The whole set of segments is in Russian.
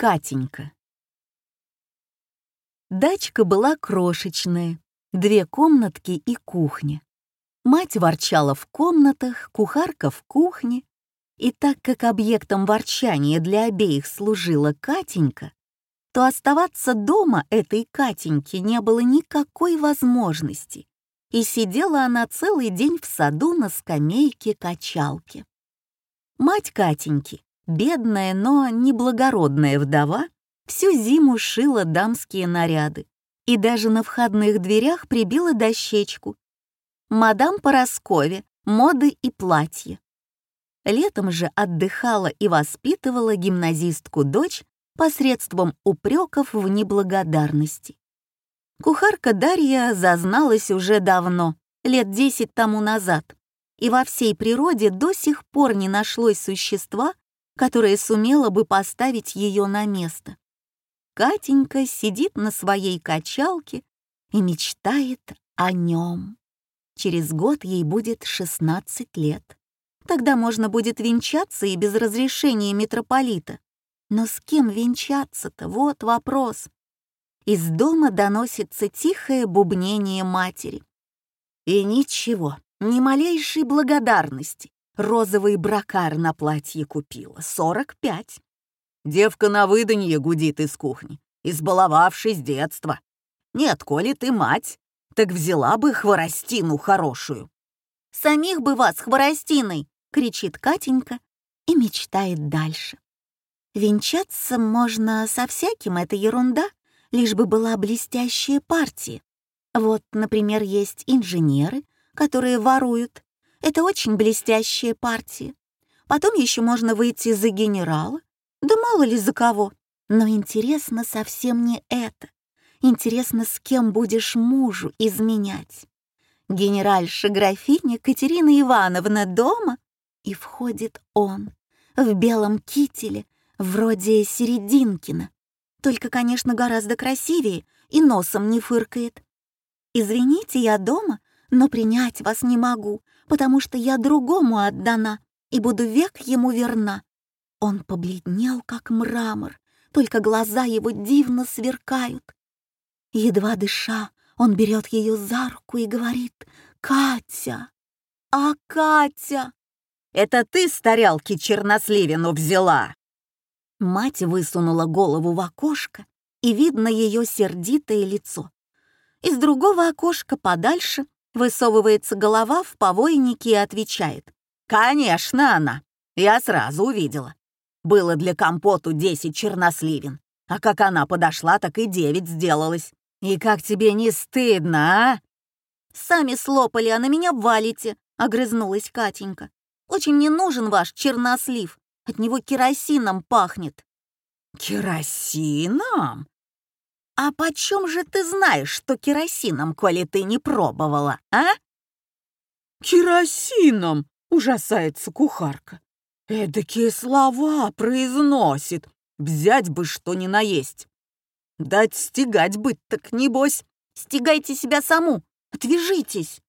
Катенька. Дачка была крошечная, две комнатки и кухня. Мать ворчала в комнатах, кухарка в кухне. И так как объектом ворчания для обеих служила Катенька, то оставаться дома этой Катеньки не было никакой возможности, и сидела она целый день в саду на скамейке качалки. Мать Катеньки бедная, но неблагородная вдова всю зиму шила дамские наряды и даже на входных дверях прибила дощечку. «Мадам Пороскове, моды и платья». Летом же отдыхала и воспитывала гимназистку-дочь посредством упреков в неблагодарности. Кухарка Дарья зазналась уже давно, лет десять тому назад, и во всей природе до сих пор не нашлось существа, которая сумела бы поставить ее на место. Катенька сидит на своей качалке и мечтает о нем. Через год ей будет 16 лет. Тогда можно будет венчаться и без разрешения митрополита. Но с кем венчаться-то? Вот вопрос. Из дома доносится тихое бубнение матери. И ничего, ни малейшей благодарности розовый бракар на платье купила, 45. Девка на выданье гудит из кухни, избаловавшись детства. Нет, коли ты мать, так взяла бы хворостину хорошую. «Самих бы вас хворостиной!» — кричит Катенька и мечтает дальше. Венчаться можно со всяким, это ерунда, лишь бы была блестящая партия. Вот, например, есть инженеры, которые воруют, это очень блестящая партия. Потом еще можно выйти за генерала, да мало ли за кого. Но интересно совсем не это. Интересно, с кем будешь мужу изменять. Генеральша графиня Катерина Ивановна дома, и входит он в белом кителе, вроде Серединкина. Только, конечно, гораздо красивее и носом не фыркает. «Извините, я дома, но принять вас не могу, потому что я другому отдана и буду век ему верна». Он побледнел, как мрамор, только глаза его дивно сверкают. Едва дыша, он берет ее за руку и говорит «Катя! А Катя!» «Это ты старялки черносливину взяла!» Мать высунула голову в окошко, и видно ее сердитое лицо. Из другого окошка подальше Высовывается голова в повойнике и отвечает. «Конечно она! Я сразу увидела. Было для компоту десять черносливин, а как она подошла, так и девять сделалось. И как тебе не стыдно, а?» «Сами слопали, а на меня валите», — огрызнулась Катенька. «Очень мне нужен ваш чернослив. От него керосином пахнет». «Керосином?» «А почем же ты знаешь, что керосином, коли ты не пробовала, а?» «Керосином!» — ужасается кухарка. «Эдакие слова произносит. Взять бы что ни наесть. Дать стегать быть, так небось. Стегайте себя саму, отвяжитесь!»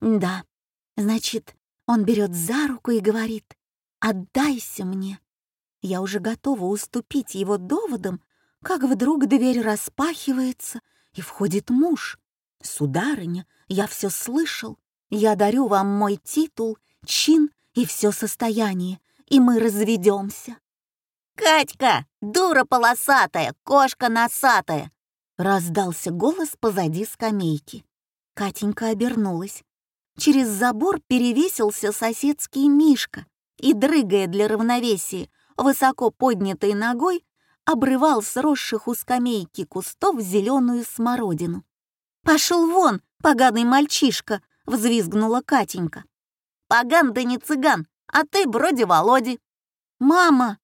«Да, значит, он берет за руку и говорит, «Отдайся мне». Я уже готова уступить его доводам, как вдруг дверь распахивается, и входит муж. «Сударыня, я все слышал. Я дарю вам мой титул, чин и все состояние, и мы разведемся». «Катька, дура полосатая, кошка носатая!» Раздался голос позади скамейки. Катенька обернулась. Через забор перевесился соседский Мишка и, дрыгая для равновесия, высоко поднятой ногой, обрывал сросших у скамейки кустов зеленую смородину. «Пошел вон, поганый мальчишка!» — взвизгнула Катенька. «Поган да не цыган, а ты вроде Володи». «Мама!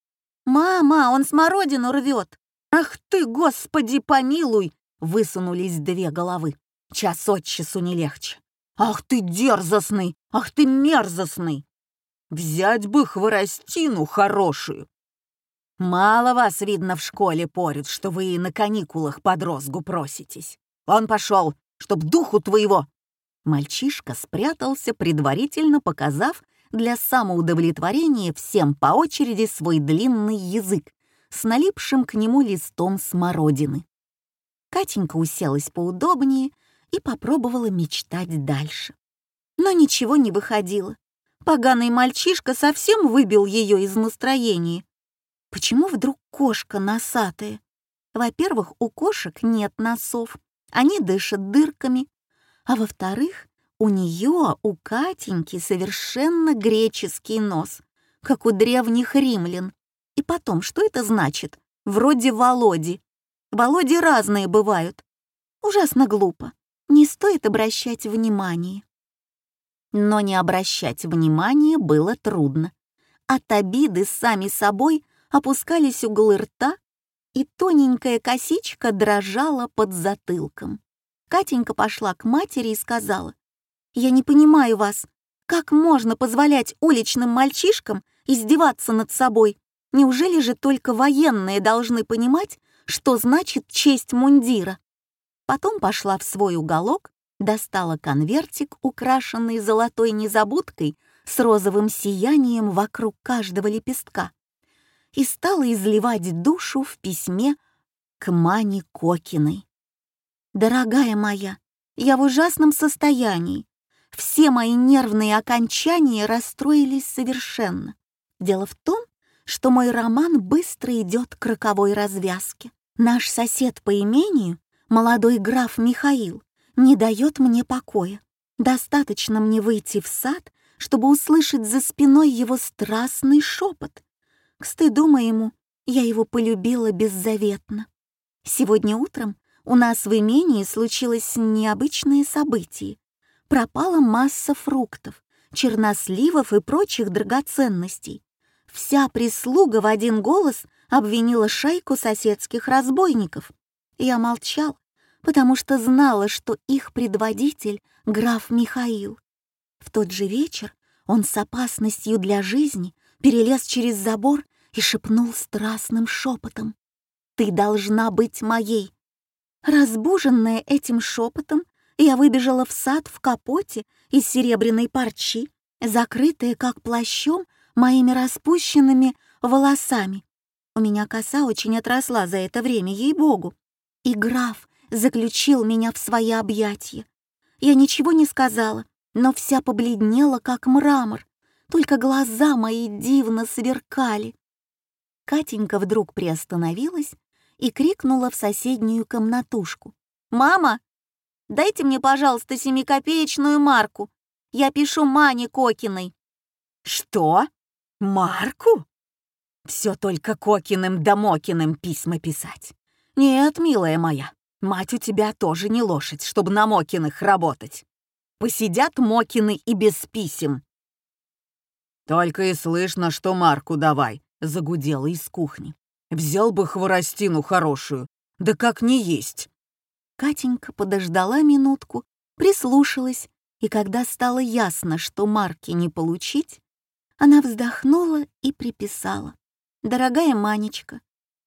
Мама, он смородину рвет!» «Ах ты, господи, помилуй!» — высунулись две головы. Час от часу не легче. «Ах ты дерзостный! Ах ты мерзостный!» «Взять бы хворостину хорошую, Мало вас, видно, в школе порют, что вы на каникулах под розгу проситесь. Он пошел, чтоб духу твоего...» Мальчишка спрятался, предварительно показав для самоудовлетворения всем по очереди свой длинный язык, с налипшим к нему листом смородины. Катенька уселась поудобнее и попробовала мечтать дальше. Но ничего не выходило. Поганый мальчишка совсем выбил ее из настроения. Почему вдруг кошка носатая? Во-первых, у кошек нет носов, они дышат дырками. А во-вторых, у нее, у Катеньки, совершенно греческий нос, как у древних римлян. И потом, что это значит? Вроде Володи. Володи разные бывают. Ужасно глупо. Не стоит обращать внимание. Но не обращать внимания было трудно. От обиды сами собой опускались углы рта, и тоненькая косичка дрожала под затылком. Катенька пошла к матери и сказала, «Я не понимаю вас. Как можно позволять уличным мальчишкам издеваться над собой? Неужели же только военные должны понимать, что значит честь мундира?» Потом пошла в свой уголок, достала конвертик, украшенный золотой незабудкой с розовым сиянием вокруг каждого лепестка, и стала изливать душу в письме к Мане Кокиной. «Дорогая моя, я в ужасном состоянии. Все мои нервные окончания расстроились совершенно. Дело в том, что мой роман быстро идет к роковой развязке. Наш сосед по имению, молодой граф Михаил, не дает мне покоя. Достаточно мне выйти в сад, чтобы услышать за спиной его страстный шепот. К стыду моему, я его полюбила беззаветно. Сегодня утром у нас в имении случилось необычное событие. Пропала масса фруктов, черносливов и прочих драгоценностей. Вся прислуга в один голос обвинила шайку соседских разбойников. Я молчал, потому что знала, что их предводитель — граф Михаил. В тот же вечер он с опасностью для жизни перелез через забор и шепнул страстным шепотом. «Ты должна быть моей!» Разбуженная этим шепотом, я выбежала в сад в капоте из серебряной парчи, закрытая как плащом моими распущенными волосами. У меня коса очень отросла за это время, ей-богу. И граф заключил меня в свои объятия. Я ничего не сказала, но вся побледнела, как мрамор, только глаза мои дивно сверкали. Катенька вдруг приостановилась и крикнула в соседнюю комнатушку. «Мама, дайте мне, пожалуйста, семикопеечную марку. Я пишу Мане Кокиной». «Что? Марку? Все только Кокиным да Мокиным письма писать. Нет, милая моя, Мать у тебя тоже не лошадь, чтобы на Мокиных работать. Посидят Мокины и без писем. Только и слышно, что Марку давай, загудела из кухни. Взял бы хворостину хорошую, да как не есть. Катенька подождала минутку, прислушалась, и когда стало ясно, что Марки не получить, она вздохнула и приписала. «Дорогая Манечка,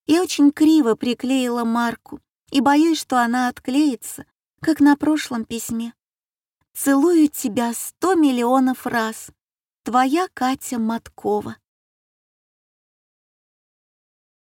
я очень криво приклеила Марку, и боюсь, что она отклеится, как на прошлом письме. Целую тебя сто миллионов раз. Твоя Катя Маткова.